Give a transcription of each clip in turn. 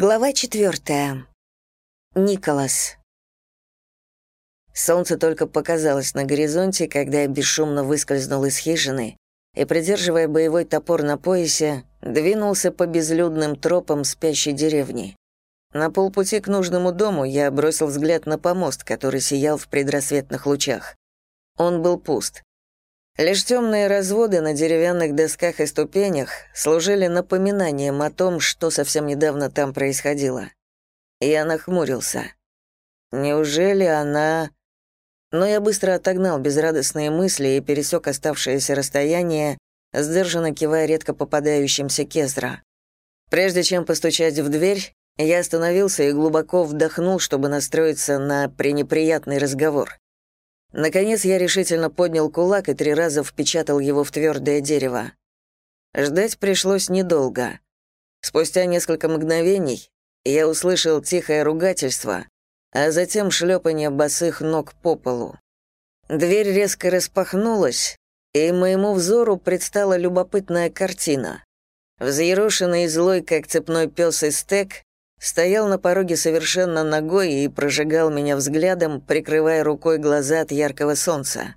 Глава четвертая. Николас. Солнце только показалось на горизонте, когда я бесшумно выскользнул из хижины и, придерживая боевой топор на поясе, двинулся по безлюдным тропам спящей деревни. На полпути к нужному дому я бросил взгляд на помост, который сиял в предрассветных лучах. Он был пуст. Лишь темные разводы на деревянных досках и ступенях служили напоминанием о том, что совсем недавно там происходило. Я нахмурился. Неужели она... Но я быстро отогнал безрадостные мысли и пересек оставшееся расстояние, сдержанно кивая редко попадающимся кезра. Прежде чем постучать в дверь, я остановился и глубоко вдохнул, чтобы настроиться на пренеприятный разговор. Наконец я решительно поднял кулак и три раза впечатал его в твердое дерево. Ждать пришлось недолго. Спустя несколько мгновений я услышал тихое ругательство, а затем шлепание босых ног по полу. Дверь резко распахнулась, и моему взору предстала любопытная картина. Взъерошенный и злой, как цепной пес и стек, стоял на пороге совершенно ногой и прожигал меня взглядом, прикрывая рукой глаза от яркого солнца.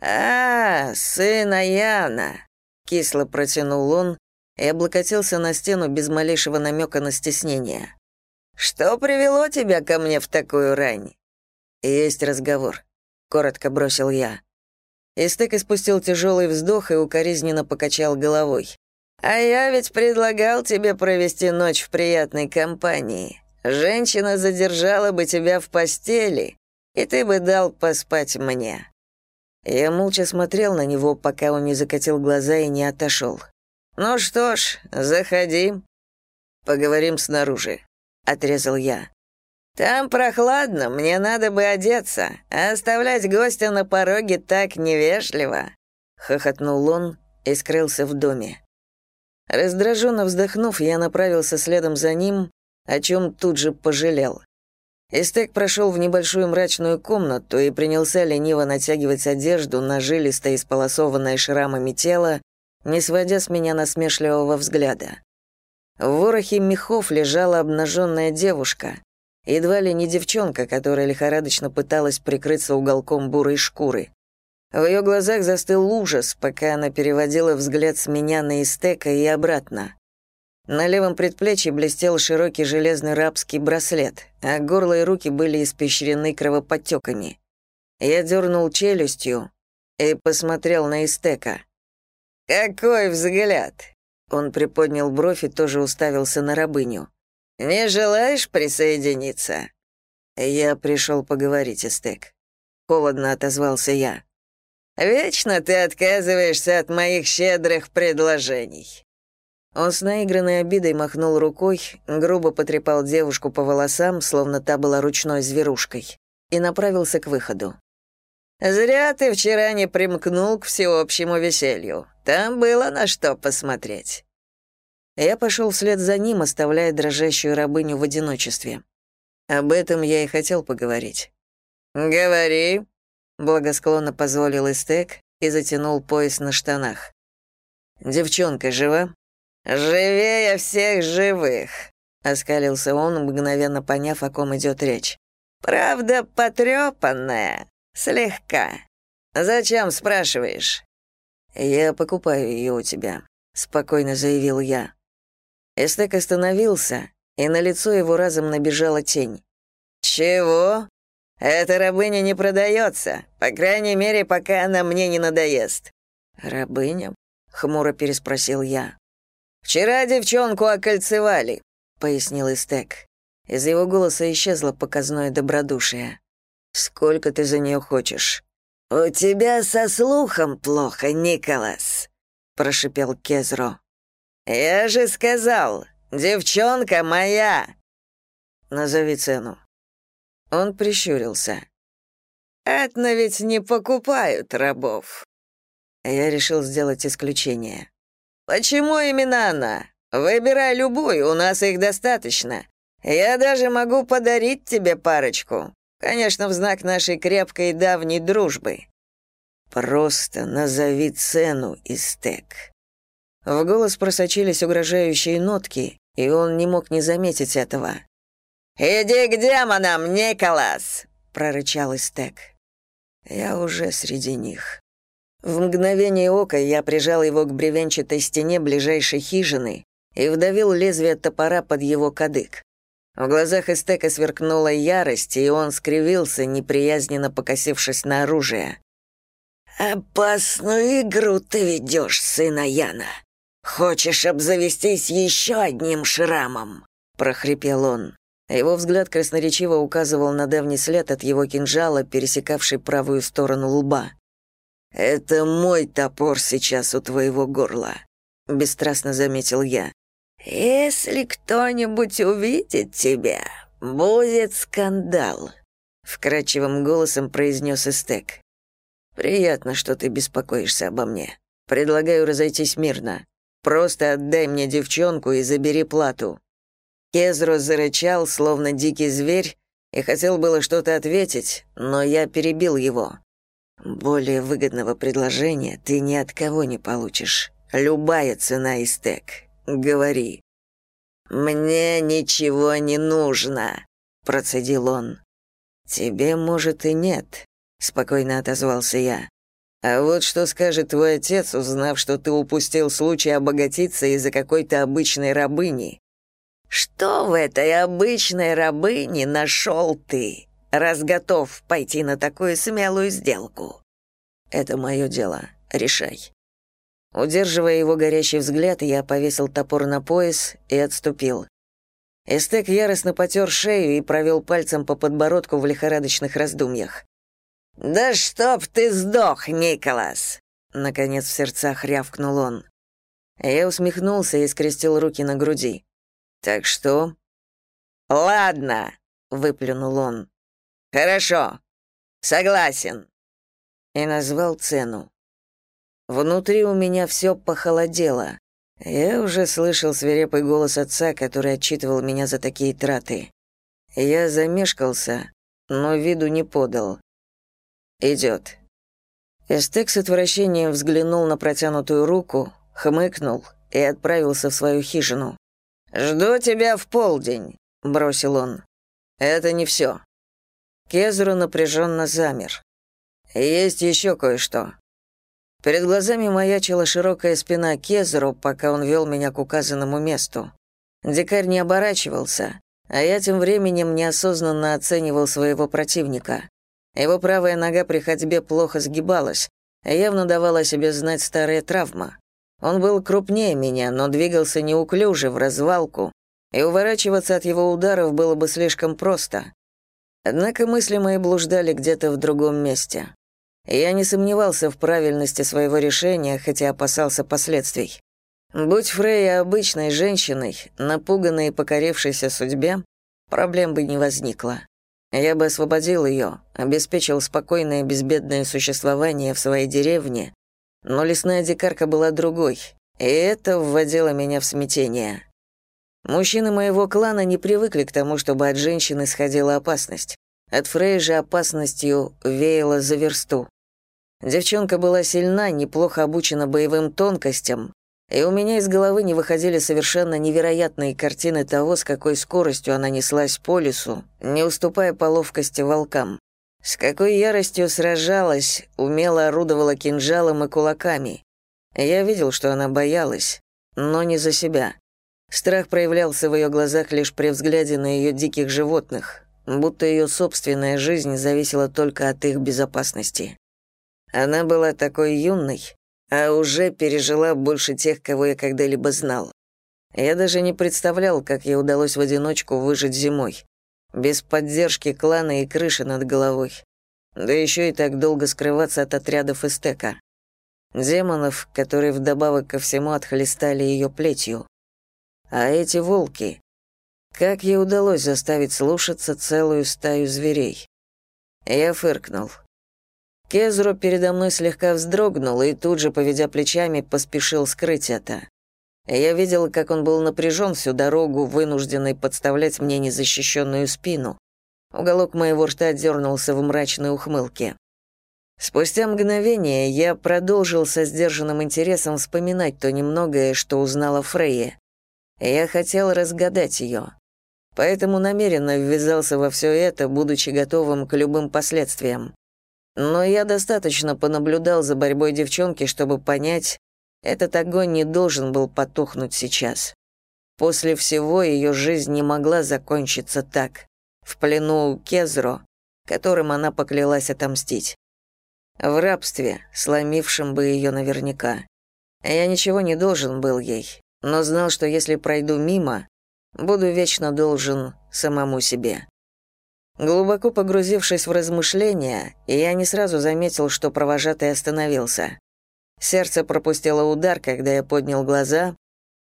«А, сын Аяна!» — кисло протянул он и облокотился на стену без малейшего намека на стеснение. «Что привело тебя ко мне в такую рань?» «Есть разговор», — коротко бросил я. Истек испустил тяжелый вздох и укоризненно покачал головой. А я ведь предлагал тебе провести ночь в приятной компании. Женщина задержала бы тебя в постели, и ты бы дал поспать мне». Я молча смотрел на него, пока он не закатил глаза и не отошел. «Ну что ж, заходи. Поговорим снаружи», — отрезал я. «Там прохладно, мне надо бы одеться, а оставлять гостя на пороге так невежливо», — хохотнул он и скрылся в доме. Раздраженно вздохнув, я направился следом за ним, о чем тут же пожалел. Истек прошел в небольшую мрачную комнату и принялся лениво натягивать одежду на жилистое исполосованное шрамами тело, не сводя с меня насмешливого взгляда. В ворохе мехов лежала обнаженная девушка, едва ли не девчонка, которая лихорадочно пыталась прикрыться уголком бурой шкуры. В ее глазах застыл ужас, пока она переводила взгляд с меня на Истека и обратно. На левом предплечье блестел широкий железный рабский браслет, а горло и руки были испещрены кровоподтеками. Я дернул челюстью и посмотрел на Истека. «Какой взгляд!» Он приподнял бровь и тоже уставился на рабыню. «Не желаешь присоединиться?» «Я пришел поговорить, Истек». Холодно отозвался я. Вечно ты отказываешься от моих щедрых предложений». Он с наигранной обидой махнул рукой, грубо потрепал девушку по волосам, словно та была ручной зверушкой, и направился к выходу. «Зря ты вчера не примкнул к всеобщему веселью. Там было на что посмотреть». Я пошел вслед за ним, оставляя дрожащую рабыню в одиночестве. Об этом я и хотел поговорить. «Говори», Благосклонно позволил Истек и затянул пояс на штанах. «Девчонка жива?» «Живее всех живых», — оскалился он, мгновенно поняв, о ком идет речь. «Правда, потрепанная, слегка. Зачем спрашиваешь?» «Я покупаю ее у тебя», — спокойно заявил я. Эстек остановился, и на лицо его разом набежала тень. «Чего?» Эта рабыня не продается, по крайней мере, пока она мне не надоест». «Рабыня?» — хмуро переспросил я. «Вчера девчонку окольцевали», — пояснил Истек. Из его голоса исчезло показное добродушие. «Сколько ты за нее хочешь?» «У тебя со слухом плохо, Николас», — прошипел Кезро. «Я же сказал, девчонка моя!» «Назови цену», он прищурился. «Этно ведь не покупают рабов». Я решил сделать исключение. «Почему именно она? Выбирай любую, у нас их достаточно. Я даже могу подарить тебе парочку. Конечно, в знак нашей крепкой давней дружбы». «Просто назови цену, Истек». В голос просочились угрожающие нотки, и он не мог не заметить этого. «Иди к демонам, Николас!» — прорычал Истек. Я уже среди них. В мгновение ока я прижал его к бревенчатой стене ближайшей хижины и вдавил лезвие топора под его кадык. В глазах Эстека сверкнула ярость, и он скривился, неприязненно покосившись на оружие. «Опасную игру ты ведешь, сына Яна. Хочешь обзавестись еще одним шрамом?» — прохрипел он. Его взгляд красноречиво указывал на давний след от его кинжала, пересекавший правую сторону лба. «Это мой топор сейчас у твоего горла», — бесстрастно заметил я. «Если кто-нибудь увидит тебя, будет скандал», — вкрадчивым голосом произнес Эстек. «Приятно, что ты беспокоишься обо мне. Предлагаю разойтись мирно. Просто отдай мне девчонку и забери плату». Кезро зарычал, словно дикий зверь, и хотел было что-то ответить, но я перебил его. Более выгодного предложения ты ни от кого не получишь. Любая цена и стек. Говори. Мне ничего не нужно, процедил он. Тебе, может, и нет, спокойно отозвался я. А вот что скажет твой отец, узнав, что ты упустил случай обогатиться из-за какой-то обычной рабыни? Что в этой обычной рабыне нашел ты? раз готов пойти на такую смелую сделку. Это мое дело. Решай. Удерживая его горящий взгляд, я повесил топор на пояс и отступил. Эстек яростно потер шею и провел пальцем по подбородку в лихорадочных раздумьях. «Да чтоб ты сдох, Николас!» Наконец в сердцах рявкнул он. Я усмехнулся и скрестил руки на груди. «Так что?» «Ладно», — выплюнул он. Хорошо. Согласен. И назвал цену. Внутри у меня все похолодело. Я уже слышал свирепый голос отца, который отчитывал меня за такие траты. Я замешкался, но виду не подал. Идет. Эстек с отвращением взглянул на протянутую руку, хмыкнул и отправился в свою хижину. «Жду тебя в полдень», — бросил он. «Это не все. Кезру напряженно замер. «Есть еще кое-что». Перед глазами маячила широкая спина Кезру, пока он вел меня к указанному месту. Дикарь не оборачивался, а я тем временем неосознанно оценивал своего противника. Его правая нога при ходьбе плохо сгибалась, явно давала себе знать старая травма. Он был крупнее меня, но двигался неуклюже, в развалку, и уворачиваться от его ударов было бы слишком просто. Однако мысли мои блуждали где-то в другом месте. Я не сомневался в правильности своего решения, хотя опасался последствий. Будь Фрейя обычной женщиной, напуганной и покорившейся судьбе, проблем бы не возникло. Я бы освободил ее, обеспечил спокойное безбедное существование в своей деревне, но лесная дикарка была другой, и это вводило меня в смятение. Мужчины моего клана не привыкли к тому, чтобы от женщины сходила опасность. От Фрей же опасностью веяло за версту. Девчонка была сильна, неплохо обучена боевым тонкостям, и у меня из головы не выходили совершенно невероятные картины того, с какой скоростью она неслась по лесу, не уступая по ловкости волкам. С какой яростью сражалась, умело орудовала кинжалом и кулаками. Я видел, что она боялась, но не за себя. Страх проявлялся в ее глазах лишь при взгляде на ее диких животных, будто ее собственная жизнь зависела только от их безопасности. Она была такой юной, а уже пережила больше тех, кого я когда-либо знал. Я даже не представлял, как ей удалось в одиночку выжить зимой, без поддержки клана и крыши над головой. Да еще и так долго скрываться от отрядов Эстека. Демонов, которые вдобавок ко всему отхлестали ее плетью. А эти волки... Как ей удалось заставить слушаться целую стаю зверей? Я фыркнул. Кезро передо мной слегка вздрогнул и тут же, поведя плечами, поспешил скрыть это. Я видел, как он был напряжен всю дорогу, вынужденный подставлять мне незащищенную спину. Уголок моего рта дернулся в мрачной ухмылке. Спустя мгновение я продолжил со сдержанным интересом вспоминать то немногое, что узнала Фрейе. Я хотел разгадать ее. Поэтому намеренно ввязался во все это, будучи готовым к любым последствиям. Но я достаточно понаблюдал за борьбой девчонки, чтобы понять, этот огонь не должен был потухнуть сейчас. После всего ее жизнь не могла закончиться так, в плену Кезро, которым она поклялась отомстить. В рабстве, сломившем бы ее наверняка. Я ничего не должен был ей, но знал, что если пройду мимо, буду вечно должен самому себе. Глубоко погрузившись в размышления, я не сразу заметил, что провожатый остановился. Сердце пропустило удар, когда я поднял глаза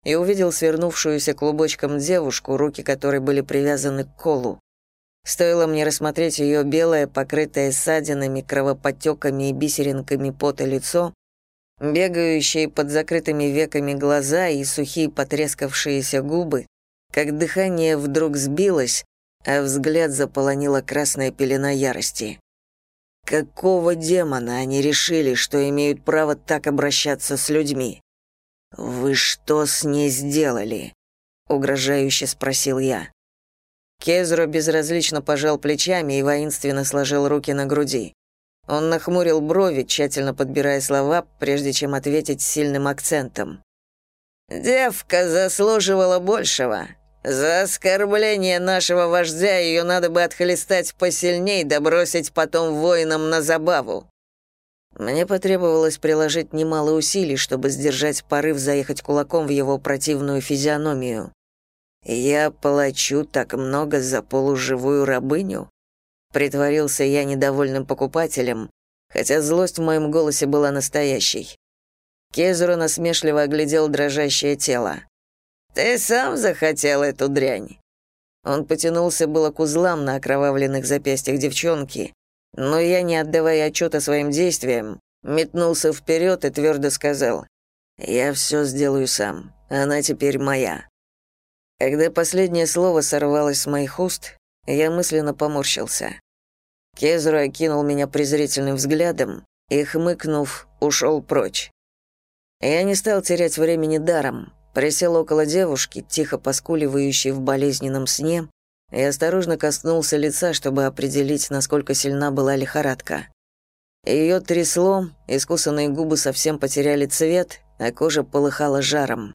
и увидел свернувшуюся клубочком девушку, руки которой были привязаны к колу. Стоило мне рассмотреть ее белое, покрытое ссадинами, кровоподтеками и бисеринками пота лицо, бегающие под закрытыми веками глаза и сухие потрескавшиеся губы, как дыхание вдруг сбилось, а взгляд заполонила красная пелена ярости. Какого демона они решили, что имеют право так обращаться с людьми? Вы что с ней сделали? угрожающе спросил я. Кезро безразлично пожал плечами и воинственно сложил руки на груди. Он нахмурил брови, тщательно подбирая слова, прежде чем ответить сильным акцентом. «Девка заслуживала большего. За оскорбление нашего вождя ее надо бы отхлестать посильней, да потом воинам на забаву. Мне потребовалось приложить немало усилий, чтобы сдержать порыв заехать кулаком в его противную физиономию. Я плачу так много за полуживую рабыню? Притворился я недовольным покупателем, хотя злость в моем голосе была настоящей. Кезура насмешливо оглядел дрожащее тело. «Ты сам захотел эту дрянь». Он потянулся было к узлам на окровавленных запястьях девчонки, но я, не отдавая отчета своим действиям, метнулся вперед и твердо сказал, «Я все сделаю сам, она теперь моя». Когда последнее слово сорвалось с моих уст, я мысленно поморщился. Кезру окинул меня презрительным взглядом и, хмыкнув, ушел прочь. Я не стал терять времени даром, Присел около девушки, тихо поскуливающей в болезненном сне, и осторожно коснулся лица, чтобы определить, насколько сильна была лихорадка. Ее трясло, искусанные губы совсем потеряли цвет, а кожа полыхала жаром.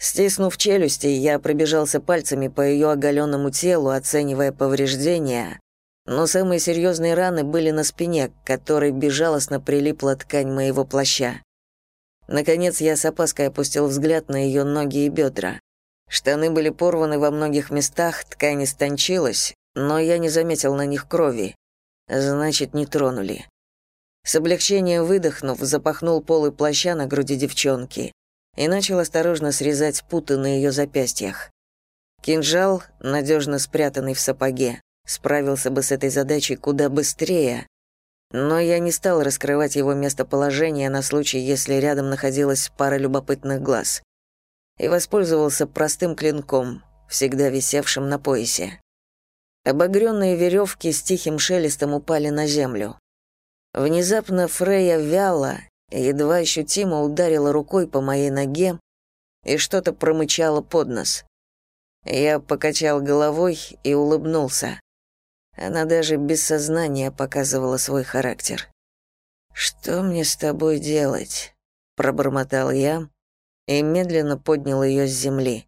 Стиснув челюсти, я пробежался пальцами по ее оголенному телу, оценивая повреждения, но самые серьезные раны были на спине, к которой безжалостно прилипла ткань моего плаща. Наконец я с опаской опустил взгляд на ее ноги и бедра. Штаны были порваны во многих местах, ткань истончилась, но я не заметил на них крови. Значит, не тронули. С облегчением выдохнув, запахнул полы плаща на груди девчонки и начал осторожно срезать путы на ее запястьях. Кинжал, надежно спрятанный в сапоге, справился бы с этой задачей куда быстрее, но я не стал раскрывать его местоположение на случай, если рядом находилась пара любопытных глаз. И воспользовался простым клинком, всегда висевшим на поясе. Обогренные веревки с тихим шелестом упали на землю. Внезапно Фрея вяло, едва ощутимо ударила рукой по моей ноге и что-то промычала под нос. Я покачал головой и улыбнулся. Она даже без сознания показывала свой характер. «Что мне с тобой делать?» — пробормотал я и медленно поднял ее с земли.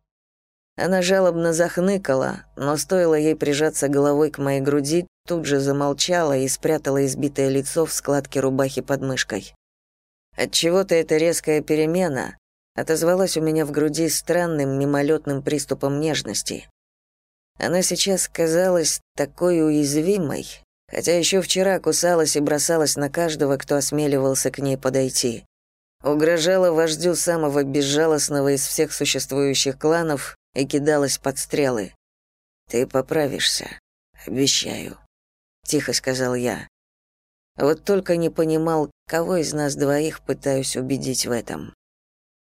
Она жалобно захныкала, но стоило ей прижаться головой к моей груди, тут же замолчала и спрятала избитое лицо в складке рубахи под мышкой. Отчего-то эта резкая перемена отозвалась у меня в груди странным мимолетным приступом нежности. Она сейчас казалась такой уязвимой, хотя еще вчера кусалась и бросалась на каждого, кто осмеливался к ней подойти. Угрожала вождю самого безжалостного из всех существующих кланов и кидалась под стрелы. «Ты поправишься, обещаю», — тихо сказал я. Вот только не понимал, кого из нас двоих пытаюсь убедить в этом.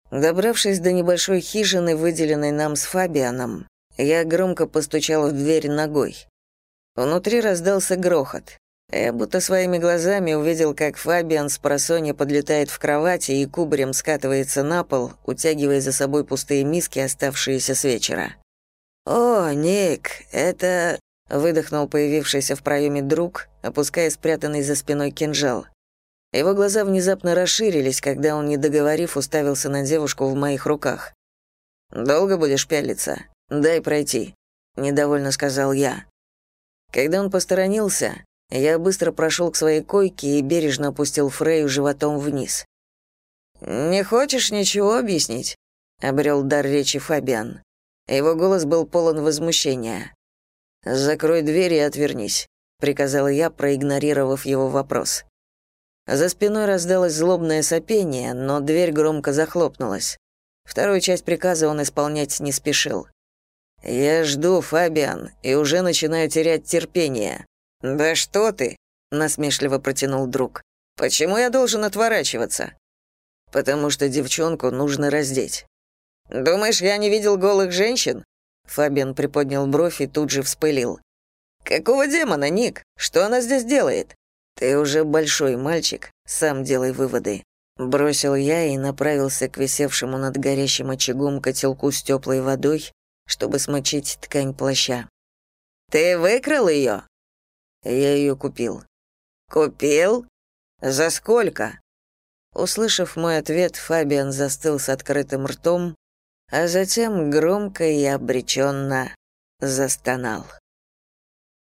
Добравшись до небольшой хижины, выделенной нам с Фабианом, я громко постучал в дверь ногой. Внутри раздался грохот. Я будто своими глазами увидел, как Фабиан с просонья подлетает в кровати и кубарем скатывается на пол, утягивая за собой пустые миски, оставшиеся с вечера. «О, Ник, это...» — выдохнул появившийся в проеме друг, опуская спрятанный за спиной кинжал. Его глаза внезапно расширились, когда он, не договорив, уставился на девушку в моих руках. «Долго будешь пялиться? Дай пройти», — недовольно сказал я. Когда он посторонился, я быстро прошел к своей койке и бережно опустил Фрейю животом вниз. «Не хочешь ничего объяснить?» — обрел дар речи Фабиан. Его голос был полон возмущения. «Закрой дверь и отвернись», — приказал я, проигнорировав его вопрос. За спиной раздалось злобное сопение, но дверь громко захлопнулась. Вторую часть приказа он исполнять не спешил. «Я жду, Фабиан, и уже начинаю терять терпение. «Да что ты?» — насмешливо протянул друг. «Почему я должен отворачиваться?» «Потому что девчонку нужно раздеть». «Думаешь, я не видел голых женщин?» Фабиан приподнял бровь и тут же вспылил. «Какого демона, Ник? Что она здесь делает?» «Ты уже большой мальчик, сам делай выводы». Бросил я и направился к висевшему над горящим очагом котелку с теплой водой, чтобы смочить ткань плаща. «Ты выкрал ее?» Я ее купил. Купил? За сколько? Услышав мой ответ, Фабиан застыл с открытым ртом, а затем громко и обреченно застонал.